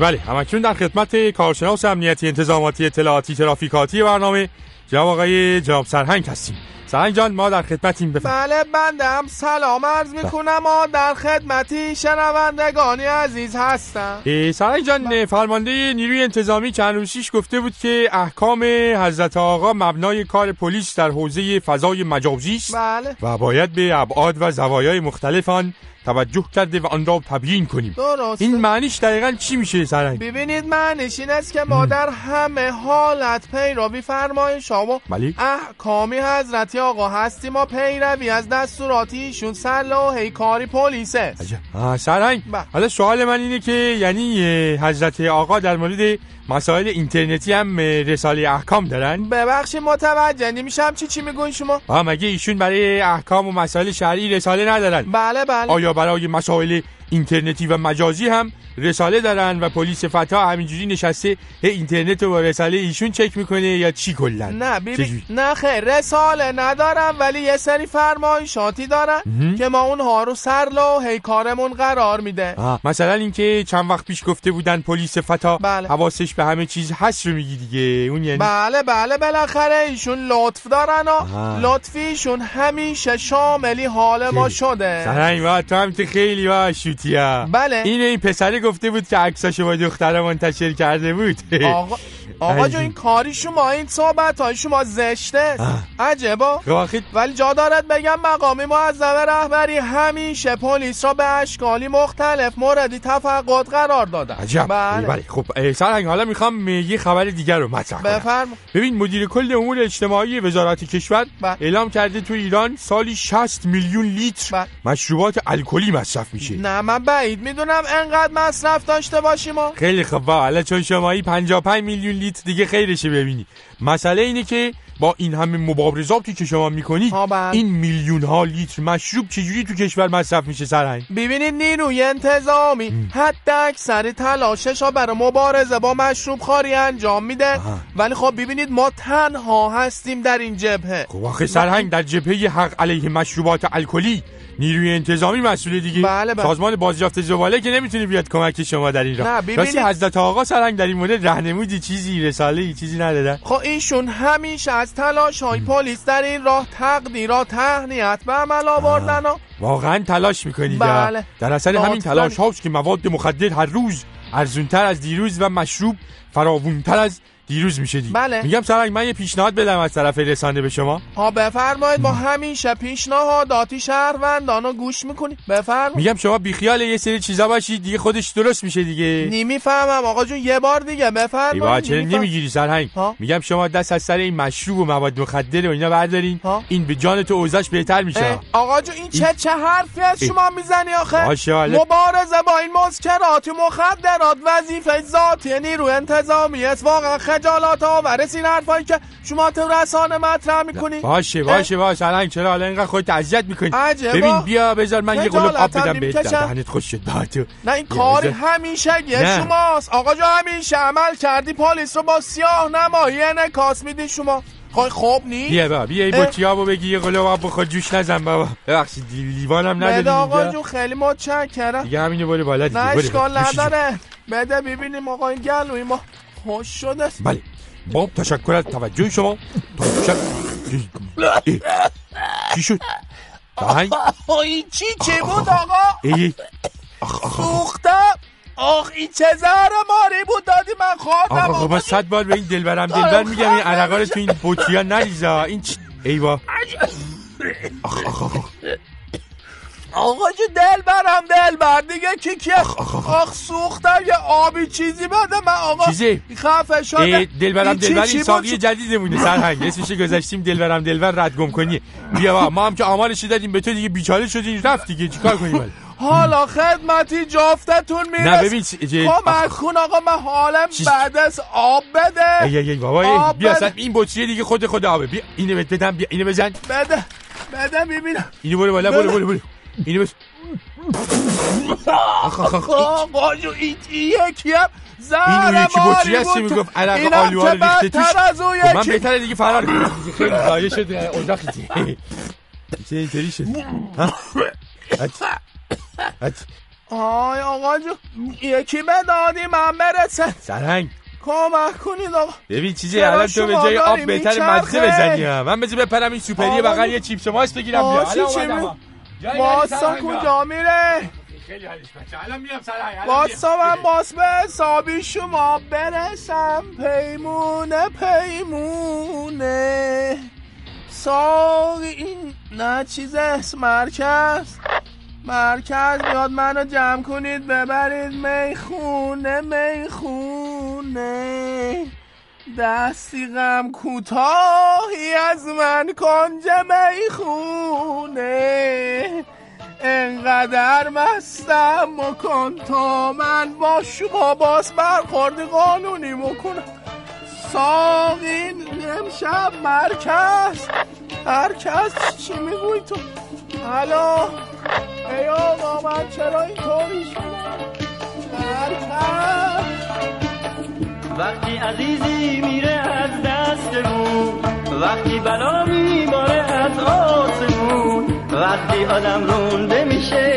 بله همکنون در خدمت کارشناس امنیتی انتظاماتی اطلاعاتی ترافیکاتی برنامه جناب آقای جناب سرهنگ هستیم. سرهنگ جان ما در خدمتیم بفرم بله بندم سلام عرض بله. می‌کنم ما در خدمتی شنوندگانی عزیز هستم سرهنگ جان فرمانده نیروی انتظامی چند روزیش گفته بود که احکام حضرت آقا مبنای کار پلیس در حوزه فضای مجازی است بله. و باید به ابعاد و زوایای مختلف آن توجه کرده و آن را تبیین کنیم. درست این معنیش دقیقا چی میشه سرنگ؟ ببینید معنیش این است که ما در همه حالت پیروی فرمای شما. بله احکامی حضرتی آقا هستیم. ما پیروی از دستوراتی ایشون صلاح کاری پلیسه سرنگ. بله. حالا سوال من اینه که یعنی حضرت آقا در مورد مسائل اینترنتی هم رساله احکام دارن؟ ببخشید متوجه نمیشم. چی چی می‌گوین شما؟ مگه ایشون برای احکام و مسائل شرعی رساله ندارن؟ بله بله. آیا برای مسائل اینترنتی و مجازی هم رساله دارن و پلیس فتا همینجوری نشسته هی اینترنت رو با رساله ایشون چک می‌کنه یا چی کلا؟ نه نه خیر رساله ندارم ولی یه سری فرمایشاتی دارن که ما اونها رو سر هی کارمون قرار میده. مثلا اینکه چند وقت پیش گفته بودن پلیس فتا بله. حواسش به همه چیز هست رو میگی دیگه اون یعنی؟ بله بله بالاخره ایشون لطف دارن و لطفیشون همیشه شاملی حال ما شده. سرنگ تو هم خیلی با شوتیا بله. این این پسری گفته بود که عکساشو با دختره منتشر کرده بود. آقا آقا جو این کاری شما این صحبت های شما زشته. عجبا. خب ولی جا دارد بگم مقامی معظم رهبری همیشه پلیس را به اشکالی مختلف موردی تفقد قرار داده عجب. بله, بله. خب سرنگ حالا می‌خوام یه خبر دیگر رو مطرح بفرم ببین مدیر کل امور اجتماعی وزارت کشور بله. اعلام کرده تو ایران سالی 60 میلیون لیتر بله. مشروبات الکلی مصرف میشه. نه من بعید می‌دونم انقدر مصرف داشته باشیم خیلی خوب. حالا چون شمایی 55 میلیون لیتر دیگه خیرشه ببینی. مسئله اینه که با این همه مبارزاتی که شما می‌کنید. این میلیون ها لیتر مشروب چجوری تو کشور مصرف میشه سرهنگ؟ ببینید نیروی انتظامی. حتی اکثر تلاشش ها برای مبارزه با مشروب خاری انجام میده. ولی خب ببینید ما تنها هستیم در این جبهه. خب آخه سرهنگ در جبهه حق علیه مشروبات الکلی. نیروی انتظامی مسئول دیگه. بله بله. سازمان بازیافت زباله که نمی‌تونه بیاد کمک شما در این راه راستی حضرت آقا سرنگ در این مورد راهنمودی چیزی رساله چیزی ندادن. خب ایشون همیشه از تلاش های پلیس در این راه تقدیرات تهنیت به عمل آوردن واقعا تلاش می‌کنید بله. در اثر همین تلاش هاست که مواد مخدر هر روز ارزونتر از دیروز و مشروب فراوونتر از دیروز میشه دی بله. میگم سرنگ من یه پیشنهاد بدم از طرف رسانه به شما. ها بفرمایید ما همیشه پیشنهاداتی شهروندانو گوش می‌کنیم بفرمایید. میگم شما بیخیال یه سری چیزا باشید دیگه خودش درست میشه دیگه. نمی‌فهمم آقا جون یه بار دیگه بفرمایید. چرا نمی‌گیری سرهنگ؟ میگم شما دست از سر این مشروب و مواد مخدر و اینا بردارین. این به جان تو اوضاعش بهتر میشه. آقا جون این چه چه حرفی از شما می‌زنی آخه؟ مبارزه با این مسکرات مخدرات وظیفه ذاتی نیرو انتظامی است. واقعا خجالات آورس این حرفایی که شما تو رسانه مطرح می‌کنی. باشه باشه باشه. الان چرا؟ الان اینقدر خودت اذیت می‌کنی. ببین بیا بذار من یه قلوب آب بدم بهت. دهنت خوش شد. تو. نه این کاری همیشه یه شماست. آقا جو همیشه عمل کردی. پلیس رو با سیاه نمایی. نکاس میدی شما. خواهی خوب نی؟ بیا بابا بیا این بچی آبو بگی یه قلوب آب بخور. جوش نزن بابا. ببخشید لیوانم نداری بده آقا جو خیلی متشکرم. دیگه همینو بالا دیگه. نه اشکال نداره. بده ببینیم آقا این گلوی ما خوش شده. بله. با تشکر از توجه شما. چی شد؟ این چی چه بود آقا؟ سوختم. آخ این چه زهر ماری بود دادی من خواهدم آقا من صد بار به این دلبرم دلبر میگم این عرقا رو تو این بوتیا نریزا. این چی؟ ای با آخ آخ آخ آقا جو دل برم دل بر دیگه کی کی آخ سوختم یه آبی چیزی بده من آقا چیزی؟ خفه شده. دل برم دل بر این ساقی جدیدمونه سرهنگ. اسمش گذاشتیم دل برم دل بر رد گم کنی. بیا ما هم که آمالش دادیم به تو دیگه بیچاره شدی رفت دیگه چیکار کنیم؟ حالا خدمتی جافتتون میرس نه ببین کمک کن آقا من حالم بعد از آب بده. ای ای بابا بیا اصلا این بطریه دیگه خود خود آبه. بیا اینو بدم بیا اینو بزن. بده بده ببینم اینو برو بالا برو برو برو. اینو بس آقا جو این یکی هم اینو یکی بطری هستی می‌گفت؟ عرق آلوها رو ریخته توش؟ من بهتره دیگه فرار خیلی زایه شد اجاقی چه اینطوری شد؟ آی آقا جو یکی به دادی من برسه سرنگ کمک کنید آقا ببین چیزی الان تو به جای آب بهتر مزه بزنی من بذار بپرم این سوپری بغل یه چیپس ماست بگیرم بیا. اومدم کجا میره؟ خیلی حالش بچه. الان میرم سرنگ واسا من باس به حسابی شما برسم. پیمونه پیمونه. ساقی این نه چیز مرکز. مرکز بیاد منو جمع کنید ببرید می‌خونه می‌خونه. دستی غم کوتاهی از من کنج می‌خونه انقدر مستم مکن تا من با شما باز برخورد قانونی مکنم ساقین امشب مرکز. مرکز چی میگوی تو. حالا ای آقا من چرا اینطوری شدم؟ مرکز. وقتی عزیزی میره از دستمون وقتی بلا میباره از آسمون وقتی آدم رونده میشه